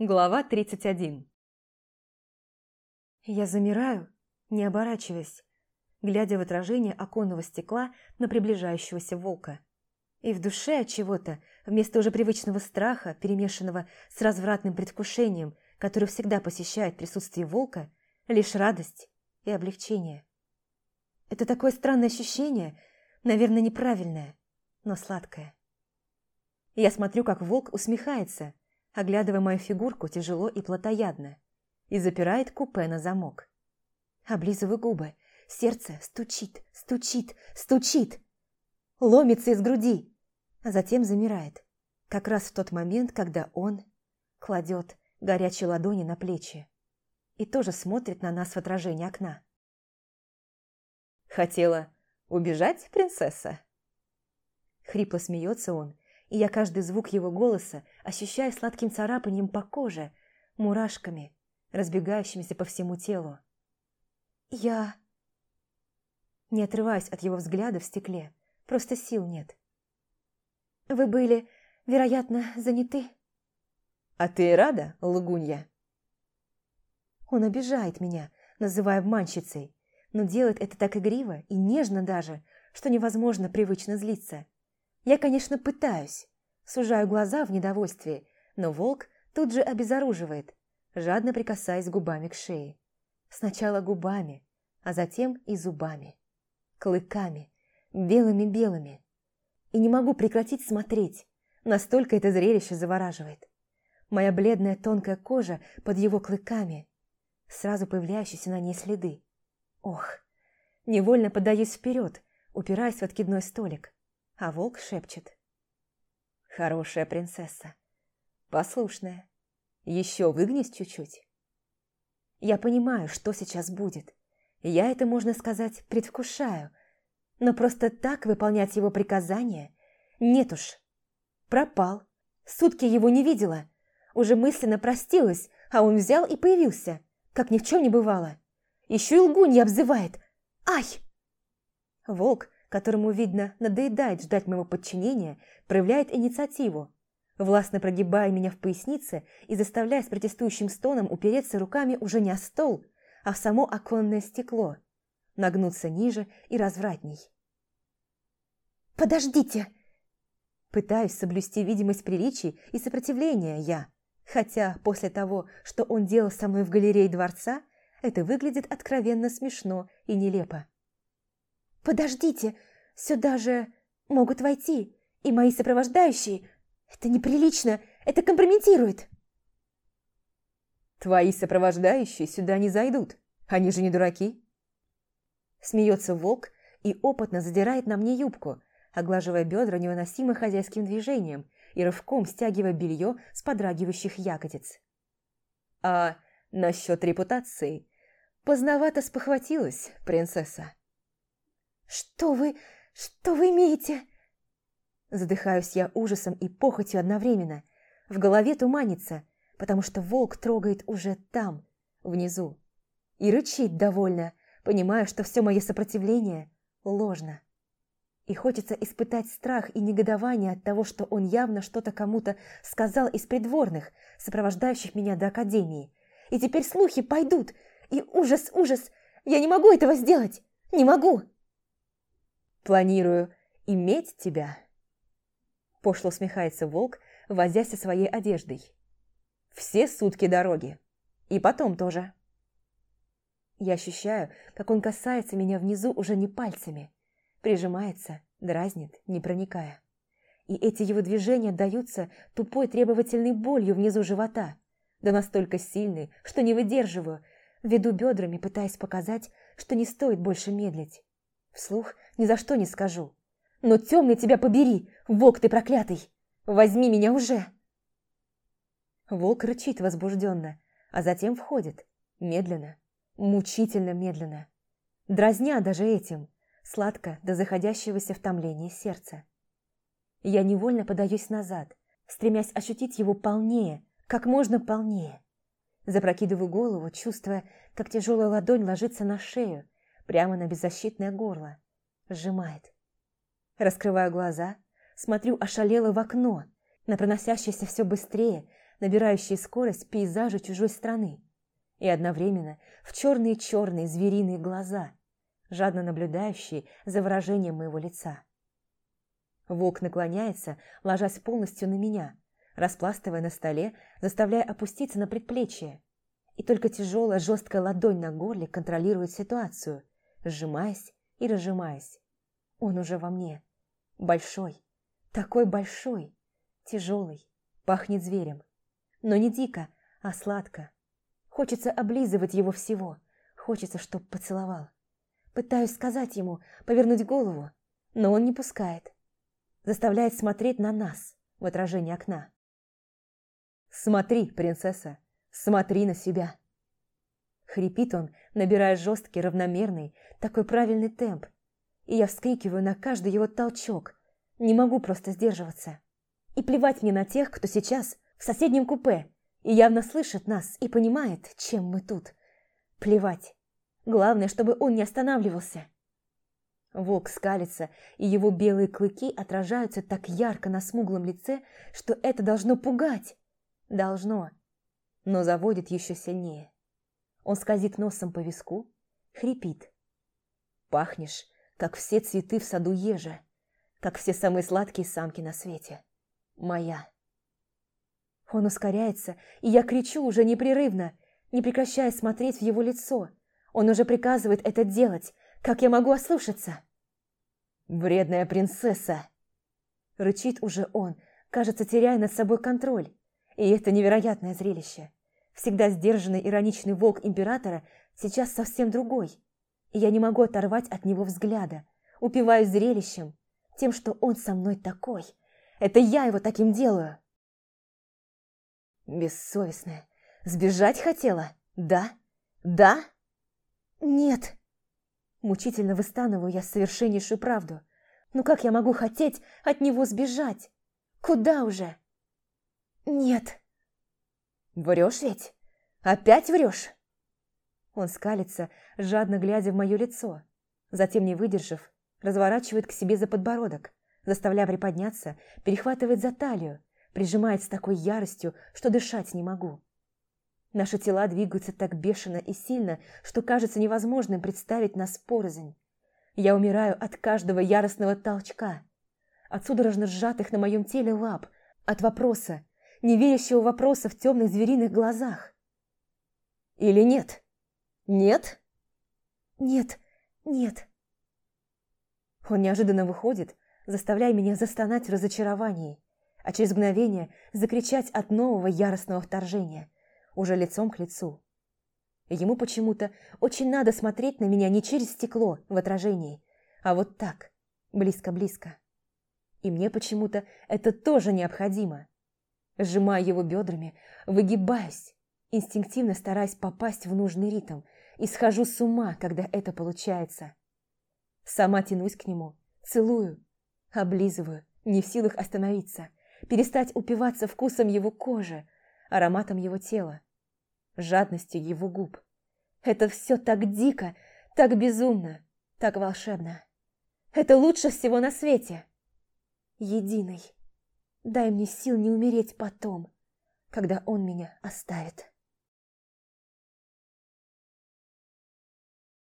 Глава 31 Я замираю, не оборачиваясь, глядя в отражение оконного стекла на приближающегося волка. И в душе от чего-то, вместо уже привычного страха, перемешанного с развратным предвкушением, который всегда посещает присутствие волка, лишь радость и облегчение. Это такое странное ощущение, наверное, неправильное, но сладкое. Я смотрю, как волк усмехается, оглядывая мою фигурку тяжело и плотоядно, и запирает купе на замок. Облизываю губы, сердце стучит, стучит, стучит, ломится из груди, а затем замирает, как раз в тот момент, когда он кладет горячие ладони на плечи и тоже смотрит на нас в отражении окна. «Хотела убежать, принцесса?» Хрипло смеется он, и я каждый звук его голоса ощущаю сладким царапанием по коже, мурашками, разбегающимися по всему телу. Я... Не отрываюсь от его взгляда в стекле, просто сил нет. Вы были, вероятно, заняты. А ты рада, лгунья? Он обижает меня, называя обманщицей, но делает это так игриво и нежно даже, что невозможно привычно злиться. Я, конечно, пытаюсь. Сужаю глаза в недовольстве, но волк тут же обезоруживает, жадно прикасаясь губами к шее. Сначала губами, а затем и зубами. Клыками, белыми-белыми. И не могу прекратить смотреть, настолько это зрелище завораживает. Моя бледная тонкая кожа под его клыками, сразу появляющиеся на ней следы. Ох, невольно подаюсь вперед, упираясь в откидной столик а волк шепчет. «Хорошая принцесса, послушная, еще выгнись чуть-чуть». Я понимаю, что сейчас будет. Я это, можно сказать, предвкушаю. Но просто так выполнять его приказания нет уж. Пропал. Сутки его не видела. Уже мысленно простилась, а он взял и появился, как ни в чем не бывало. Еще и лгунья обзывает. Ай! Волк которому, видно, надоедает ждать моего подчинения, проявляет инициативу, властно прогибая меня в пояснице и заставляя с протестующим стоном упереться руками уже не о стол, а в само оконное стекло, нагнуться ниже и развратней. «Подождите!» Пытаюсь соблюсти видимость приличий и сопротивления я, хотя после того, что он делал со мной в галерее дворца, это выглядит откровенно смешно и нелепо. «Подождите, сюда же могут войти, и мои сопровождающие. Это неприлично, это компрометирует». «Твои сопровождающие сюда не зайдут, они же не дураки». Смеется волк и опытно задирает на мне юбку, оглаживая бедра невыносимо хозяйским движением и рывком стягивая белье с подрагивающих ягодиц. «А насчет репутации? Поздновато спохватилась, принцесса». «Что вы... что вы имеете?» Задыхаюсь я ужасом и похотью одновременно. В голове туманится, потому что волк трогает уже там, внизу. И рычит довольно, понимая, что все мое сопротивление ложно. И хочется испытать страх и негодование от того, что он явно что-то кому-то сказал из придворных, сопровождающих меня до академии. И теперь слухи пойдут. И ужас, ужас! Я не могу этого сделать! Не могу! Планирую иметь тебя. Пошло усмехается волк, возясь со своей одеждой. Все сутки дороги. И потом тоже. Я ощущаю, как он касается меня внизу уже не пальцами. Прижимается, дразнит, не проникая. И эти его движения даются тупой требовательной болью внизу живота, да настолько сильной, что не выдерживаю, веду бедрами, пытаясь показать, что не стоит больше медлить. Вслух ни за что не скажу. Но темный тебя побери, волк ты проклятый! Возьми меня уже!» Волк рычит возбужденно, а затем входит. Медленно, мучительно медленно. Дразня даже этим, сладко до заходящегося в томление сердца. Я невольно подаюсь назад, стремясь ощутить его полнее, как можно полнее. Запрокидываю голову, чувствуя, как тяжелая ладонь ложится на шею, прямо на беззащитное горло. Сжимает. Раскрываю глаза, смотрю ошалело в окно, на проносящееся все быстрее, набирающие скорость пейзажа чужой страны, и одновременно в черные-черные звериные глаза, жадно наблюдающие за выражением моего лица. Волк наклоняется, ложась полностью на меня, распластывая на столе, заставляя опуститься на предплечье. И только тяжелая жесткая ладонь на горле контролирует ситуацию, сжимаясь и разжимаясь. Он уже во мне. Большой. Такой большой. Тяжелый. Пахнет зверем. Но не дико, а сладко. Хочется облизывать его всего. Хочется, чтоб поцеловал. Пытаюсь сказать ему, повернуть голову, но он не пускает. Заставляет смотреть на нас в отражении окна. «Смотри, принцесса, смотри на себя!» Хрипит он, набирая жесткий, равномерный, такой правильный темп. И я вскрикиваю на каждый его толчок. Не могу просто сдерживаться. И плевать мне на тех, кто сейчас в соседнем купе и явно слышит нас и понимает, чем мы тут. Плевать. Главное, чтобы он не останавливался. Волк скалится, и его белые клыки отражаются так ярко на смуглом лице, что это должно пугать. Должно. Но заводит еще сильнее. Он скользит носом по виску, хрипит. Пахнешь, как все цветы в саду ежа, как все самые сладкие самки на свете. Моя. Он ускоряется, и я кричу уже непрерывно, не прекращая смотреть в его лицо. Он уже приказывает это делать. Как я могу ослушаться? «Вредная принцесса!» Рычит уже он, кажется, теряя над собой контроль. И это невероятное зрелище. Всегда сдержанный ироничный волк императора сейчас совсем другой. И я не могу оторвать от него взгляда. Упиваюсь зрелищем, тем, что он со мной такой. Это я его таким делаю. Бессовестная. Сбежать хотела? Да? Да? Нет. Мучительно выстанываю я совершеннейшую правду. Ну как я могу хотеть от него сбежать? Куда уже? Нет. Врешь ведь? Опять врешь? Он скалится, жадно глядя в мое лицо. Затем, не выдержав, разворачивает к себе за подбородок, заставляя приподняться, перехватывает за талию, прижимает с такой яростью, что дышать не могу. Наши тела двигаются так бешено и сильно, что кажется невозможным представить нас порознь. Я умираю от каждого яростного толчка, от судорожно сжатых на моем теле лап, от вопроса, неверящего вопроса в темных звериных глазах. Или нет? Нет? Нет, нет. Он неожиданно выходит, заставляя меня застонать в разочаровании а через мгновение закричать от нового яростного вторжения, уже лицом к лицу. Ему почему-то очень надо смотреть на меня не через стекло в отражении, а вот так, близко-близко. И мне почему-то это тоже необходимо. Сжимая его бедрами, выгибаюсь, инстинктивно стараясь попасть в нужный ритм, и схожу с ума, когда это получается. Сама тянусь к нему, целую, облизываю, не в силах остановиться, перестать упиваться вкусом его кожи, ароматом его тела, жадностью его губ. Это все так дико, так безумно, так волшебно. Это лучше всего на свете. Единый, дай мне сил не умереть потом, когда он меня оставит.